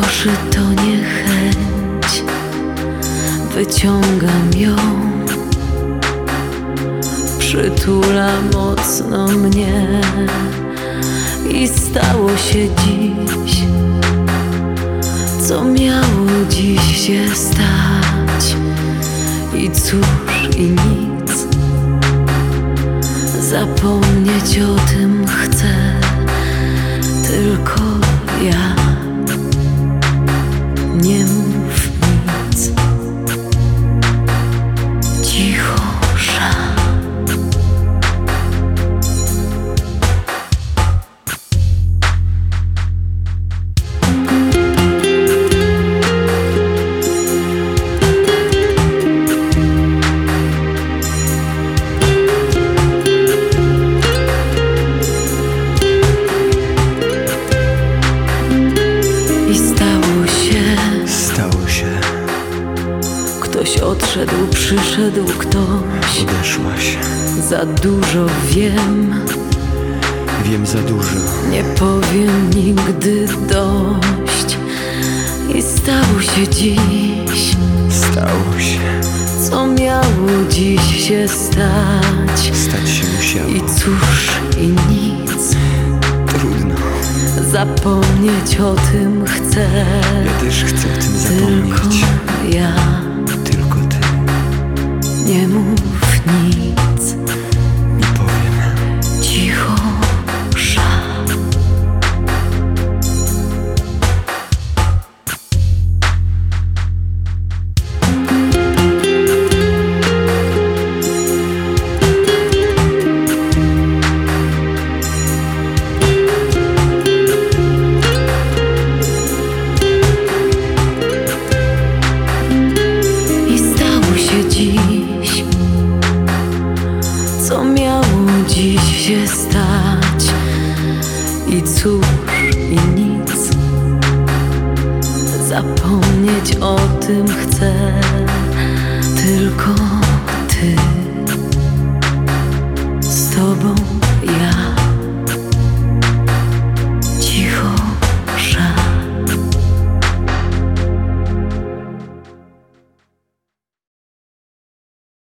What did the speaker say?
koszy to niechęć. Wyciągam ją. Przytula mocno mnie. I stało się dziś Co miało dziś się stać. I cóż i nic. Zapomnieć o tym chcę Tylko ja. Nie odszedł, przyszedł ktoś. odeszłaś. Za dużo wiem, Wiem za dużo. nie powiem nigdy dość. I stało się dziś, Stało się, co miało dziś się stać. stać się musiało. I cóż, i nic, Trudno. zapomnieć o tym chcę. Ja też chcę o tym Tylko zapomnieć. ja, Tylko ty. nie mów nic, się stać. I cóż, i nic, zapomnieć o tym chcę tylko ty. Z tobą.